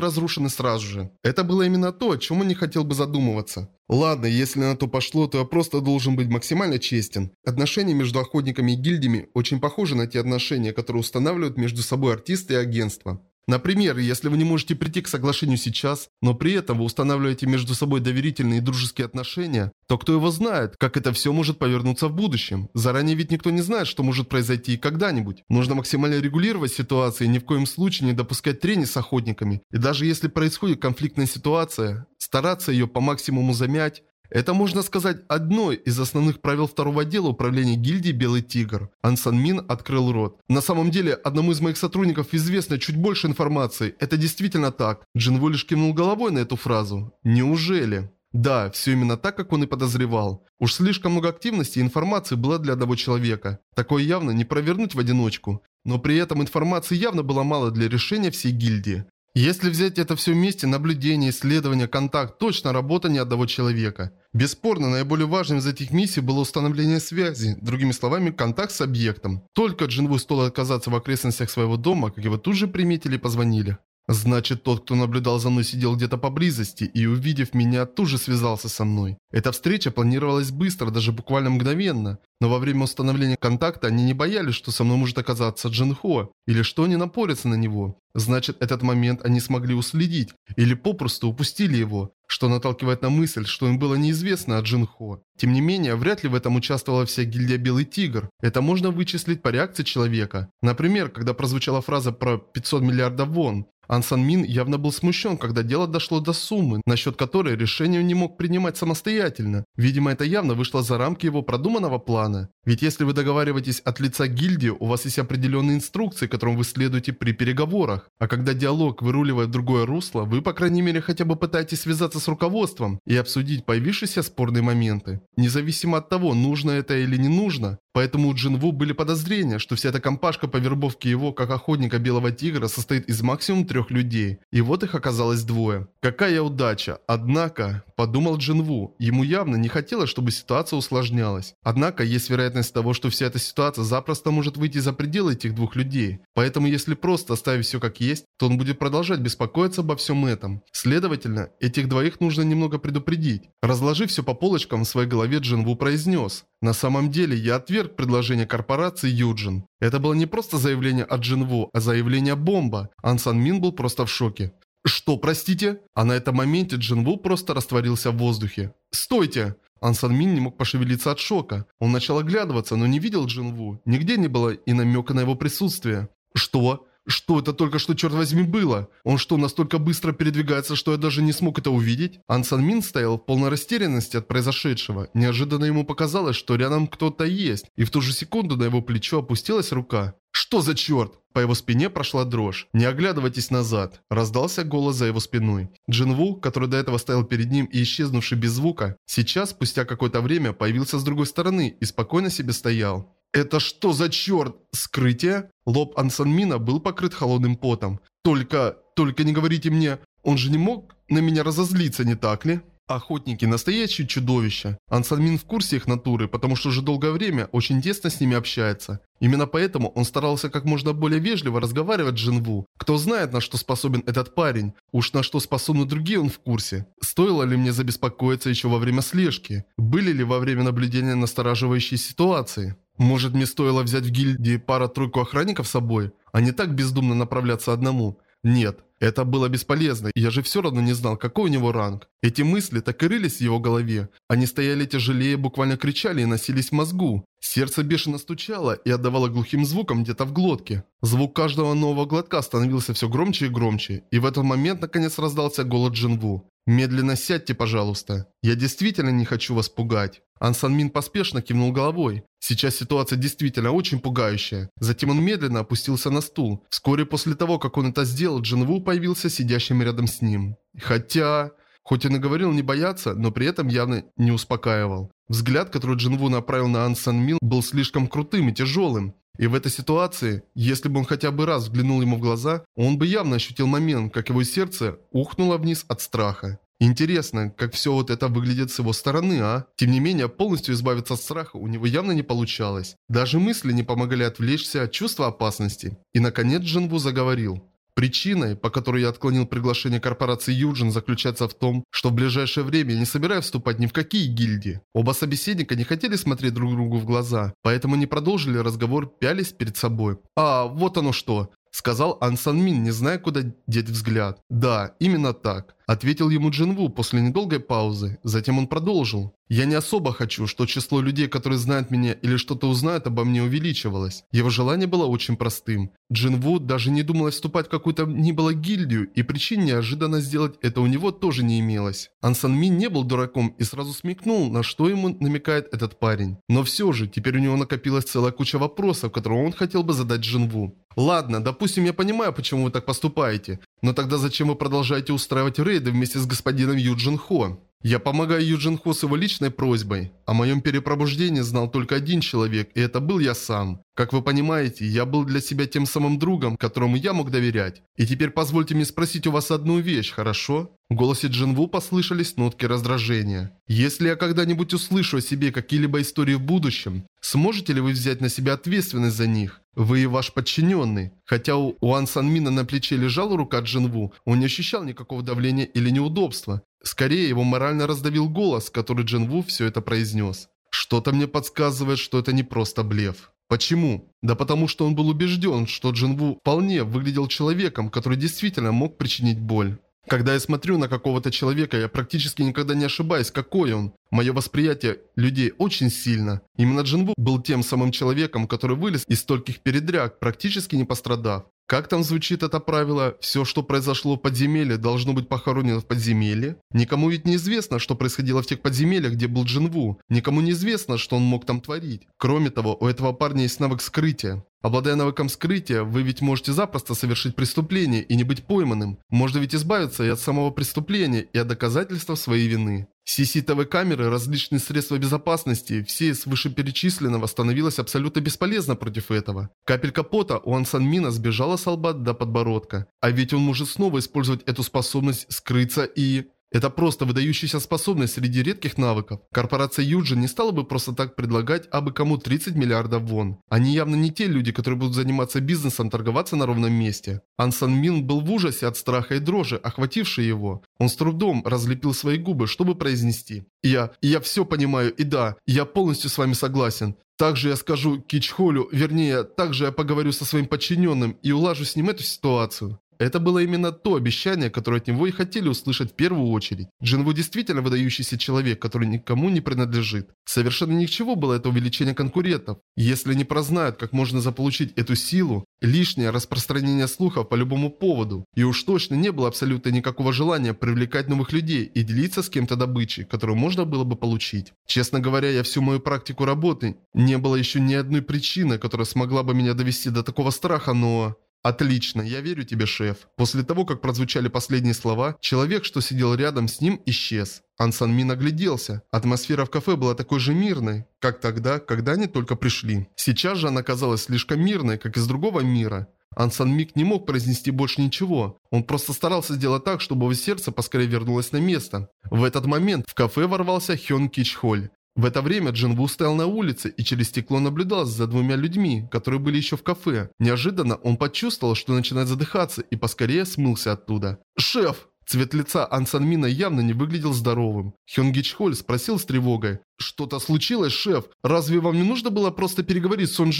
разрушены сразу же. Это было именно то, о чем он не хотел бы задумываться. Ладно, если на то пошло, то я просто должен быть максимально честен. Отношения между охотниками и гильдиями очень похожи на те отношения, которые устанавливают между собой артисты и агентства. Например, если вы не можете прийти к соглашению сейчас, но при этом вы устанавливаете между собой доверительные и дружеские отношения, то кто его знает, как это все может повернуться в будущем. Заранее ведь никто не знает, что может произойти когда-нибудь. Нужно максимально регулировать ситуацию и ни в коем случае не допускать трения с охотниками. И даже если происходит конфликтная ситуация, стараться ее по максимуму замять, это, можно сказать, одно из основных правил второго отдела управления гильдии Белый Тигр. Ансан Мин открыл рот. На самом деле, одному из моих сотрудников известно чуть больше информации. Это действительно так. Джинву лишь кивнул головой на эту фразу. Неужели? Да, все именно так, как он и подозревал. Уж слишком много активности и информации было для одного человека. Такое явно не провернуть в одиночку. Но при этом информации явно было мало для решения всей гильдии. Если взять это все вместе, наблюдение, исследование, контакт, точно работа не одного человека. Бесспорно, наиболее важным из этих миссий было установление связи, другими словами, контакт с объектом. Только Джинву стоило оказаться в окрестностях своего дома, как его тут же приметили и позвонили. Значит, тот, кто наблюдал за мной, сидел где-то поблизости и, увидев меня, тут же связался со мной. Эта встреча планировалась быстро, даже буквально мгновенно. Но во время установления контакта они не боялись, что со мной может оказаться Джин Хо, или что они напорятся на него. Значит, этот момент они смогли уследить, или попросту упустили его, что наталкивает на мысль, что им было неизвестно о Джин Хо. Тем не менее, вряд ли в этом участвовала вся гильдия Белый Тигр. Это можно вычислить по реакции человека. Например, когда прозвучала фраза про 500 миллиардов вон, Ан Сан Мин явно был смущен, когда дело дошло до суммы, насчет которой решение не мог принимать самостоятельно. Видимо, это явно вышло за рамки его продуманного плана. Ведь если вы договариваетесь от лица гильдии, у вас есть определенные инструкции, которым вы следуете при переговорах. А когда диалог выруливает в другое русло, вы, по крайней мере, хотя бы пытаетесь связаться с руководством и обсудить появившиеся спорные моменты. Независимо от того, нужно это или не нужно, Поэтому у Джинву были подозрения, что вся эта компашка по вербовке его как охотника Белого Тигра состоит из максимум трех людей. И вот их оказалось двое. Какая удача. Однако, подумал Джинву, ему явно не хотелось, чтобы ситуация усложнялась. Однако, есть вероятность того, что вся эта ситуация запросто может выйти за пределы этих двух людей. Поэтому, если просто оставить все как есть, то он будет продолжать беспокоиться обо всем этом. Следовательно, этих двоих нужно немного предупредить. Разложив все по полочкам в своей голове, Джинву произнес. На самом деле, я отверг предложение корпорации Юджин. Это было не просто заявление от Джинву, а заявление бомба. Ансан Мин был просто в шоке. «Что, простите?» А на этом моменте Джинву просто растворился в воздухе. «Стойте!» Ан Сан Мин не мог пошевелиться от шока. Он начал оглядываться, но не видел Джин Ву. Нигде не было и намека на его присутствие. «Что?» Что это только что, черт возьми, было? Он что, настолько быстро передвигается, что я даже не смог это увидеть? Ан Сан Мин стоял в полной растерянности от произошедшего. Неожиданно ему показалось, что рядом кто-то есть, и в ту же секунду на его плечо опустилась рука. «Что за черт?» По его спине прошла дрожь. «Не оглядывайтесь назад!» Раздался голос за его спиной. Джин Ву, который до этого стоял перед ним и исчезнувший без звука, сейчас, спустя какое-то время, появился с другой стороны и спокойно себе стоял. «Это что за черт? Скрытие?» Лоб Ансанмина был покрыт холодным потом. «Только... только не говорите мне... Он же не мог на меня разозлиться, не так ли?» Охотники – настоящие чудовища. Ансанмин в курсе их натуры, потому что уже долгое время очень тесно с ними общается. Именно поэтому он старался как можно более вежливо разговаривать с Джинву. Кто знает, на что способен этот парень. Уж на что способны другие он в курсе. Стоило ли мне забеспокоиться еще во время слежки? Были ли во время наблюдения настораживающие ситуации? Может, мне стоило взять в гильдии пара-тройку охранников с собой, а не так бездумно направляться одному? Нет, это было бесполезно, я же все равно не знал, какой у него ранг. Эти мысли так и рылись в его голове. Они стояли тяжелее, буквально кричали и носились в мозгу. Сердце бешено стучало и отдавало глухим звуком где-то в глотке. Звук каждого нового глотка становился все громче и громче, и в этот момент наконец раздался голод Джинву. «Медленно сядьте, пожалуйста. Я действительно не хочу вас пугать». Ан Сан Мин поспешно кивнул головой. Сейчас ситуация действительно очень пугающая. Затем он медленно опустился на стул. Вскоре после того, как он это сделал, Джин Ву появился сидящим рядом с ним. Хотя... Хоть он и говорил не бояться, но при этом явно не успокаивал. Взгляд, который Джин Ву направил на Ан Сан Мин, был слишком крутым и тяжелым. И в этой ситуации, если бы он хотя бы раз взглянул ему в глаза, он бы явно ощутил момент, как его сердце ухнуло вниз от страха. Интересно, как все вот это выглядит с его стороны, а? Тем не менее, полностью избавиться от страха у него явно не получалось. Даже мысли не помогали отвлечься от чувства опасности. И наконец Джинву заговорил. Причиной, по которой я отклонил приглашение корпорации Юджин, заключается в том, что в ближайшее время я не собираюсь вступать ни в какие гильдии. Оба собеседника не хотели смотреть друг другу в глаза, поэтому не продолжили разговор, пялись перед собой. А, вот оно что. Сказал Ан Сан Мин, не зная, куда деть взгляд. «Да, именно так», – ответил ему Джин Ву после недолгой паузы. Затем он продолжил. «Я не особо хочу, что число людей, которые знают меня или что-то узнают обо мне увеличивалось». Его желание было очень простым. Джин Ву даже не думал вступать в какую-то ни было гильдию, и причин неожиданно сделать это у него тоже не имелось. Ан Сан Мин не был дураком и сразу смекнул, на что ему намекает этот парень. Но все же, теперь у него накопилась целая куча вопросов, которые он хотел бы задать Джин Ву. Ладно, допустим, я понимаю, почему вы так поступаете. Но тогда зачем вы продолжаете устраивать рейды вместе с господином Юджин Хо? Я помогаю Юджин Хо с его личной просьбой. О моем перепробуждении знал только один человек, и это был я сам. Как вы понимаете, я был для себя тем самым другом, которому я мог доверять. И теперь позвольте мне спросить у вас одну вещь, хорошо? В голосе Джинву послышались нотки раздражения. Если я когда-нибудь услышу о себе какие-либо истории в будущем, сможете ли вы взять на себя ответственность за них? Вы и ваш подчиненный. Хотя у Уан Санмина на плече лежала рука Джинву, он не ощущал никакого давления или неудобства. Скорее, его морально раздавил голос, который Джинву все это произнес. Что-то мне подсказывает, что это не просто блеф. Почему? Да потому что он был убежден, что Джинву вполне выглядел человеком, который действительно мог причинить боль. Когда я смотрю на какого-то человека, я практически никогда не ошибаюсь, какой он. Мое восприятие людей очень сильно. Именно Джинву был тем самым человеком, который вылез из стольких передряг, практически не пострадав. Как там звучит это правило «все, что произошло в подземелье, должно быть похоронено в подземелье»? Никому ведь не известно, что происходило в тех подземельях, где был Джинву. Никому не известно, что он мог там творить. Кроме того, у этого парня есть навык скрытия. Обладая навыком скрытия, вы ведь можете запросто совершить преступление и не быть пойманным. Можно ведь избавиться и от самого преступления, и от доказательства своей вины. CCTV-камеры, различные средства безопасности, все из вышеперечисленного становилось абсолютно бесполезно против этого. Капелька пота у Ансан Мина сбежала с лба до подбородка. А ведь он может снова использовать эту способность скрыться и... Это просто выдающаяся способность среди редких навыков. Корпорация Юджин не стала бы просто так предлагать абы кому 30 миллиардов вон. Они явно не те люди, которые будут заниматься бизнесом, торговаться на ровном месте. Ансан Мин был в ужасе от страха и дрожи, охватившей его. Он с трудом разлепил свои губы, чтобы произнести. «Я... я все понимаю, и да, я полностью с вами согласен. Также я скажу Кичхолю, вернее, также я поговорю со своим подчиненным и улажу с ним эту ситуацию. Это было именно то обещание, которое от него и хотели услышать в первую очередь. Джинву действительно выдающийся человек, который никому не принадлежит. Совершенно ни к чему было это увеличение конкурентов. Если они прознают, как можно заполучить эту силу, лишнее распространение слухов по любому поводу. И уж точно не было абсолютно никакого желания привлекать новых людей и делиться с кем-то добычей, которую можно было бы получить. Честно говоря, я всю мою практику работы не было еще ни одной причины, которая смогла бы меня довести до такого страха, но... «Отлично, я верю тебе, шеф». После того, как прозвучали последние слова, человек, что сидел рядом с ним, исчез. Ансан Мин огляделся. Атмосфера в кафе была такой же мирной, как тогда, когда они только пришли. Сейчас же она казалась слишком мирной, как из другого мира. Ансан Мик не мог произнести больше ничего. Он просто старался сделать так, чтобы его сердце поскорее вернулось на место. В этот момент в кафе ворвался Хён Кичхоль. В это время Джин Ву стоял на улице и через стекло наблюдал за двумя людьми, которые были еще в кафе. Неожиданно он почувствовал, что начинает задыхаться и поскорее смылся оттуда. «Шеф!» Цвет лица Ан Санмина явно не выглядел здоровым. Хён Гичхоль спросил с тревогой. «Что-то случилось, шеф? Разве вам не нужно было просто переговорить с Сон?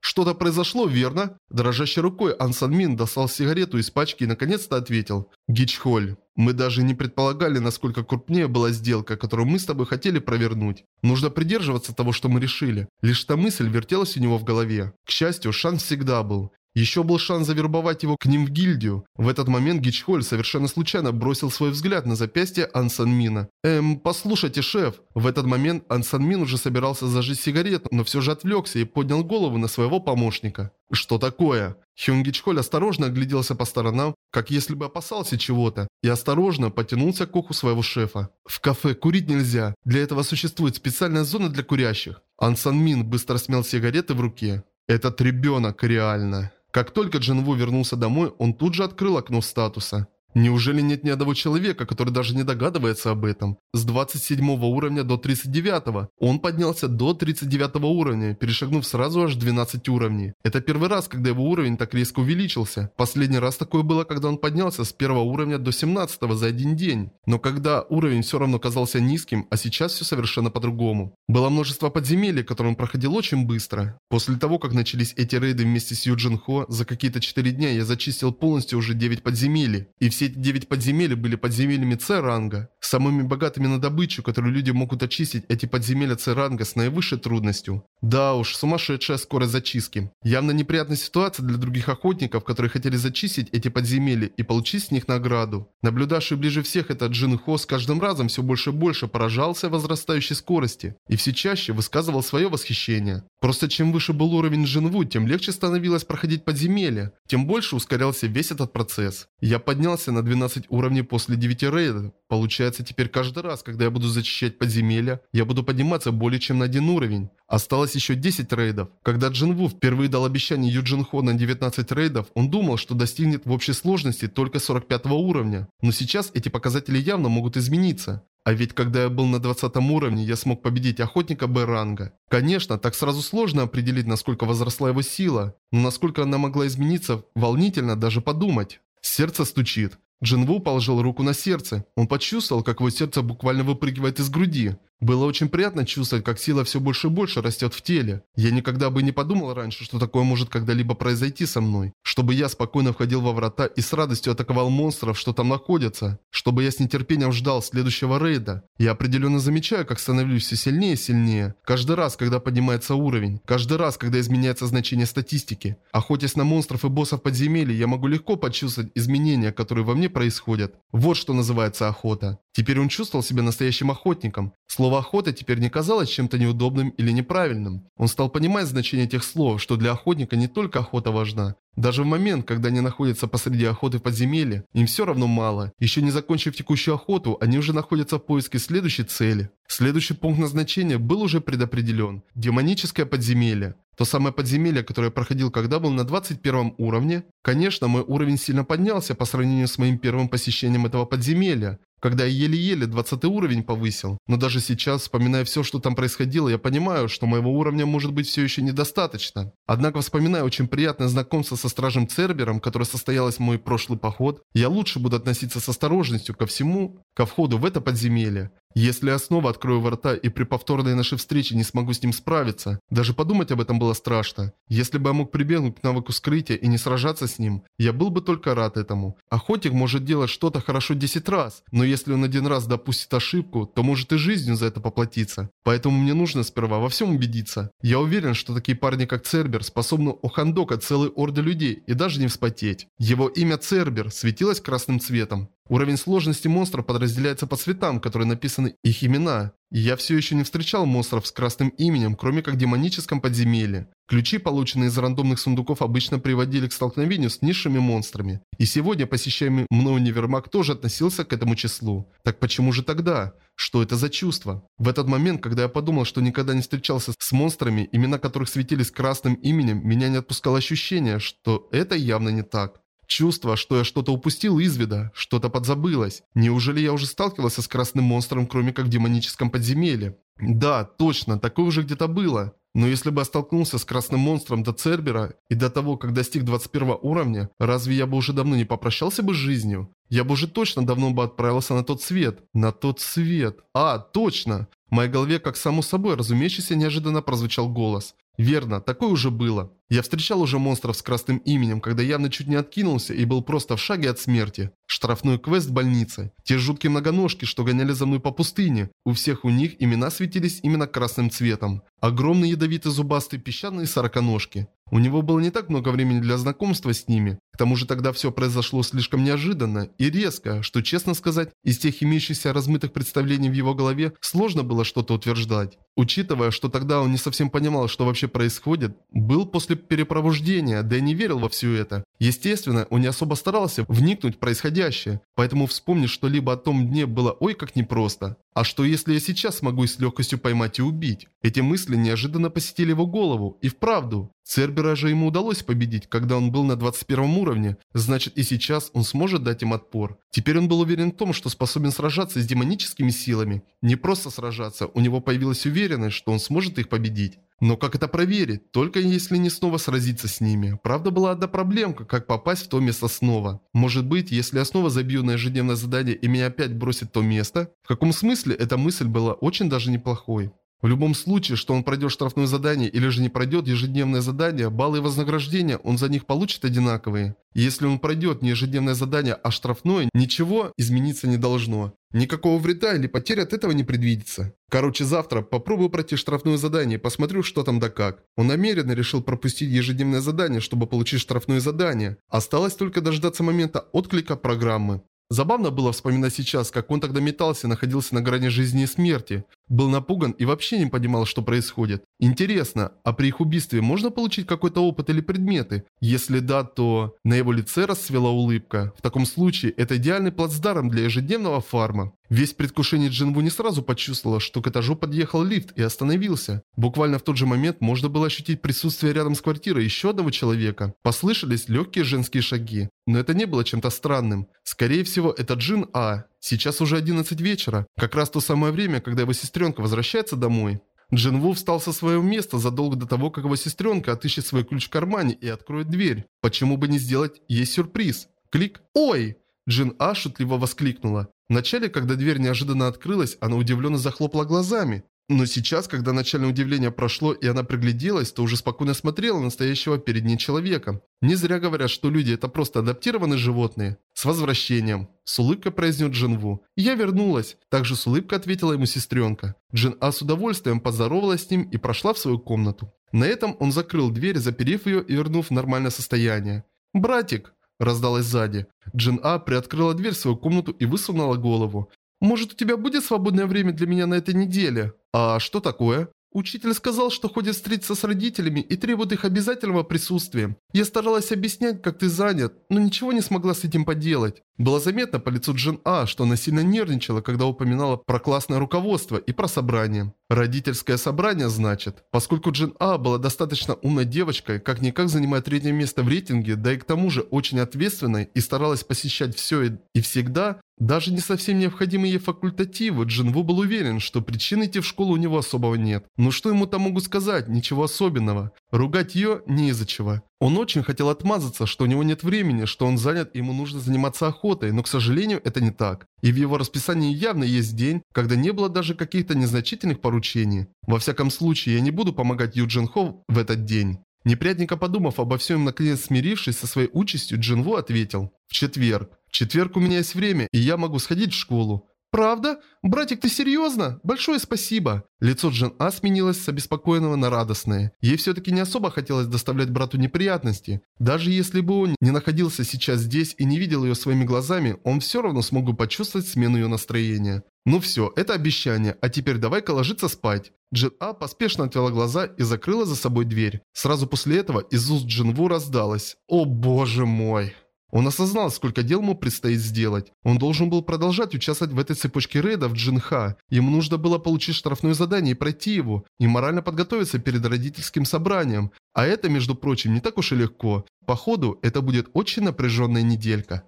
Что-то произошло, верно?» Дрожащей рукой Ан Санмин достал сигарету из пачки и наконец-то ответил. «Гичхоль, мы даже не предполагали, насколько крупнее была сделка, которую мы с тобой хотели провернуть. Нужно придерживаться того, что мы решили. Лишь та мысль вертелась у него в голове. К счастью, шанс всегда был. Еще был шанс завербовать его к ним в гильдию. В этот момент Гичхоль совершенно случайно бросил свой взгляд на запястье Ан Санмина. «Эм, послушайте, шеф». В этот момент Ан Санмин уже собирался зажечь сигарету, но все же отвлекся и поднял голову на своего помощника. «Что такое?» Хюн Гичхоль осторожно огляделся по сторонам, как если бы опасался чего-то, и осторожно потянулся к уху своего шефа. «В кафе курить нельзя. Для этого существует специальная зона для курящих». Ан Санмин быстро смял сигареты в руке. «Этот ребенок реально...» Как только Джинву вернулся домой, он тут же открыл окно статуса. Неужели нет ни одного человека, который даже не догадывается об этом? С 27 уровня до 39. Он поднялся до 39 уровня, перешагнув сразу аж 12 уровней. Это первый раз, когда его уровень так резко увеличился. Последний раз такое было, когда он поднялся с первого уровня до 17 за один день. Но когда уровень все равно казался низким, а сейчас все совершенно по-другому. Было множество подземелий, которые он проходил очень быстро. После того, как начались эти рейды вместе с Юджин Хо, за какие-то 4 дня я зачистил полностью уже 9 подземелий. И все эти 9 подземелий были подземельями С-ранга. Самыми богатыми на добычу, которые люди могут очистить эти подземелья С-ранга с наивысшей трудностью. Да уж, сумасшедшая скорость зачистки. Явно неприятная ситуация для других охотников, которые хотели зачистить эти подземелья и получить с них награду. Наблюдавший ближе всех этот Джин Хо с каждым разом все больше и больше поражался возрастающей скорости и все чаще высказывал свое восхищение. Просто чем выше был уровень Джинву, тем легче становилось проходить подземелья, тем больше ускорялся весь этот процесс. Я поднялся на 12 уровней после 9 рейдов. Получается, теперь каждый раз, когда я буду зачищать подземелья, я буду подниматься более чем на один уровень. Осталось еще 10 рейдов. Когда Джинву впервые дал обещание Юджин Хо на 19 рейдов, он думал, что достигнет в общей сложности только 45 уровня. Но сейчас эти показатели явно могут измениться. А ведь когда я был на 20 уровне, я смог победить охотника Б-ранга. Конечно, так сразу сложно определить, насколько возросла его сила, но насколько она могла измениться, волнительно даже подумать. Сердце стучит. Джинву положил руку на сердце. Он почувствовал, как его сердце буквально выпрыгивает из груди. Было очень приятно чувствовать, как сила все больше и больше растет в теле. Я никогда бы не подумал раньше, что такое может когда-либо произойти со мной. Чтобы я спокойно входил во врата и с радостью атаковал монстров, что там находятся. Чтобы я с нетерпением ждал следующего рейда. Я определенно замечаю, как становлюсь все сильнее и сильнее. Каждый раз, когда поднимается уровень. Каждый раз, когда изменяется значение статистики. Охотясь на монстров и боссов подземелья, я могу легко почувствовать изменения, которые во мне происходят. Вот что называется охота. Теперь он чувствовал себя настоящим охотником. Слово «охота» теперь не казалось чем-то неудобным или неправильным. Он стал понимать значение тех слов, что для охотника не только охота важна. Даже в момент, когда они находятся посреди охоты в подземелье, им все равно мало. Еще не закончив текущую охоту, они уже находятся в поиске следующей цели. Следующий пункт назначения был уже предопределен. Демоническое подземелье. То самое подземелье, которое я проходил, когда был на 21 уровне. Конечно, мой уровень сильно поднялся по сравнению с моим первым посещением этого подземелья когда я еле-еле 20 уровень повысил. Но даже сейчас, вспоминая все, что там происходило, я понимаю, что моего уровня может быть все еще недостаточно. Однако, вспоминая очень приятное знакомство со Стражем Цербером, которое состоялось в мой прошлый поход, я лучше буду относиться с осторожностью ко всему, ко входу в это подземелье. Если я снова открою ворота и при повторной нашей встрече не смогу с ним справиться, даже подумать об этом было страшно. Если бы я мог прибегнуть к навыку скрытия и не сражаться с ним, я был бы только рад этому. Охотник может делать что-то хорошо 10 раз, но если он один раз допустит ошибку, то может и жизнью за это поплатиться. Поэтому мне нужно сперва во всем убедиться. Я уверен, что такие парни как Цербер способны ухандокать целый орды людей и даже не вспотеть. Его имя Цербер светилось красным цветом. Уровень сложности монстров подразделяется по цветам, которые написаны их имена. И я все еще не встречал монстров с красным именем, кроме как в демоническом подземелье. Ключи, полученные из рандомных сундуков, обычно приводили к столкновению с низшими монстрами. И сегодня посещаемый мной универмаг тоже относился к этому числу. Так почему же тогда? Что это за чувство? В этот момент, когда я подумал, что никогда не встречался с монстрами, имена которых светились красным именем, меня не отпускало ощущение, что это явно не так. Чувство, что я что-то упустил из вида, что-то подзабылось. Неужели я уже сталкивался с красным монстром, кроме как в демоническом подземелье? Да, точно, такое уже где-то было. Но если бы я столкнулся с красным монстром до Цербера и до того, как достиг 21 уровня, разве я бы уже давно не попрощался бы с жизнью? Я бы уже точно давно бы отправился на тот свет. На тот свет. А, точно. В моей голове, как само собой, разумеющийся, неожиданно прозвучал голос. Верно, такое уже было. Я встречал уже монстров с красным именем, когда явно чуть не откинулся и был просто в шаге от смерти. Штрафной квест в больнице. Те жуткие многоножки, что гоняли за мной по пустыне. У всех у них имена светились именно красным цветом. Огромные ядовитые зубастые песчаные сороконожки. У него было не так много времени для знакомства с ними. К тому же тогда все произошло слишком неожиданно и резко, что, честно сказать, из тех имеющихся размытых представлений в его голове сложно было что-то утверждать. Учитывая, что тогда он не совсем понимал, что вообще происходит, был после перепробуждения, да и не верил во все это. Естественно, он не особо старался вникнуть в происходящее, поэтому вспомнить что-либо о том дне было ой как непросто. А что если я сейчас смогу с легкостью поймать и убить? Эти мысли неожиданно посетили его голову. И вправду, Цербера же ему удалось победить, когда он был на 21 уровне. Значит и сейчас он сможет дать им отпор. Теперь он был уверен в том, что способен сражаться с демоническими силами. Не просто сражаться, у него появилась уверенность, что он сможет их победить. Но как это проверить? Только если не снова сразиться с ними. Правда была одна проблемка, как попасть в то место снова. Может быть, если я снова забью на ежедневное задание и меня опять бросит то место? В каком смысле эта мысль была очень даже неплохой. В любом случае, что он пройдет штрафное задание или же не пройдет ежедневное задание, баллы и вознаграждения он за них получит одинаковые. И если он пройдет не ежедневное задание, а штрафное, ничего измениться не должно. Никакого вреда или потери от этого не предвидится. Короче, завтра попробую пройти штрафное задание посмотрю, что там да как. Он намеренно решил пропустить ежедневное задание, чтобы получить штрафное задание. Осталось только дождаться момента отклика программы. Забавно было вспоминать сейчас, как он тогда метался и находился на грани жизни и смерти. Был напуган и вообще не понимал, что происходит. Интересно, а при их убийстве можно получить какой-то опыт или предметы? Если да, то... На его лице расцвела улыбка. В таком случае, это идеальный плацдарм для ежедневного фарма. Весь предвкушение Джинву не сразу почувствовала, что к этажу подъехал лифт и остановился. Буквально в тот же момент можно было ощутить присутствие рядом с квартирой еще одного человека. Послышались легкие женские шаги. Но это не было чем-то странным. Скорее всего, это Джин А. Сейчас уже 11 вечера. Как раз то самое время, когда его сестренка возвращается домой. Джин Ву встал со своего места задолго до того, как его сестренка отыщет свой ключ в кармане и откроет дверь. Почему бы не сделать ей сюрприз? Клик. Ой! Джин А шутливо воскликнула. Вначале, когда дверь неожиданно открылась, она удивленно захлопала глазами. Но сейчас, когда начальное удивление прошло и она пригляделась, то уже спокойно смотрела на настоящего перед ней человека. Не зря говорят, что люди это просто адаптированные животные. С возвращением. С улыбкой произнес Джин Ву. Я вернулась. Также с улыбкой ответила ему сестренка. Джин А с удовольствием поздоровалась с ним и прошла в свою комнату. На этом он закрыл дверь, заперев ее и вернув в нормальное состояние. «Братик!» раздалось сзади. Джин А приоткрыла дверь в свою комнату и высунула голову. «Может, у тебя будет свободное время для меня на этой неделе?» «А что такое?» Учитель сказал, что ходит встретиться с родителями и требует их обязательного присутствия. Я старалась объяснять, как ты занят, но ничего не смогла с этим поделать. Было заметно по лицу Джин А, что она сильно нервничала, когда упоминала про классное руководство и про собрание. Родительское собрание, значит. Поскольку Джин А была достаточно умной девочкой, как-никак занимая третье место в рейтинге, да и к тому же очень ответственной и старалась посещать все и, и всегда, даже не совсем необходимые ей факультативы, Джинву был уверен, что причин идти в школу у него особого нет. Но что ему там могут сказать? Ничего особенного. Ругать ее не из-за чего. Он очень хотел отмазаться, что у него нет времени, что он занят и ему нужно заниматься охотой, но, к сожалению, это не так. И в его расписании явно есть день, когда не было даже каких-то незначительных поручений. Во всяком случае, я не буду помогать Юджин Хо в этот день. Неприятненько подумав обо всем, наконец смирившись со своей участью, Джинву ответил. «В четверг. В четверг у меня есть время, и я могу сходить в школу. «Правда? Братик, ты серьезно? Большое спасибо!» Лицо Джен А сменилось с обеспокоенного на радостное. Ей все-таки не особо хотелось доставлять брату неприятности. Даже если бы он не находился сейчас здесь и не видел ее своими глазами, он все равно смог бы почувствовать смену ее настроения. Ну все, это обещание, а теперь давай-ка ложиться спать. Джин А поспешно отвела глаза и закрыла за собой дверь. Сразу после этого из уст Джинву раздалось «О боже мой!» Он осознал, сколько дел ему предстоит сделать. Он должен был продолжать участвовать в этой цепочке рейдов Джинха. Ему нужно было получить штрафное задание и пройти его, и морально подготовиться перед родительским собранием. А это, между прочим, не так уж и легко. Походу, это будет очень напряженная неделька.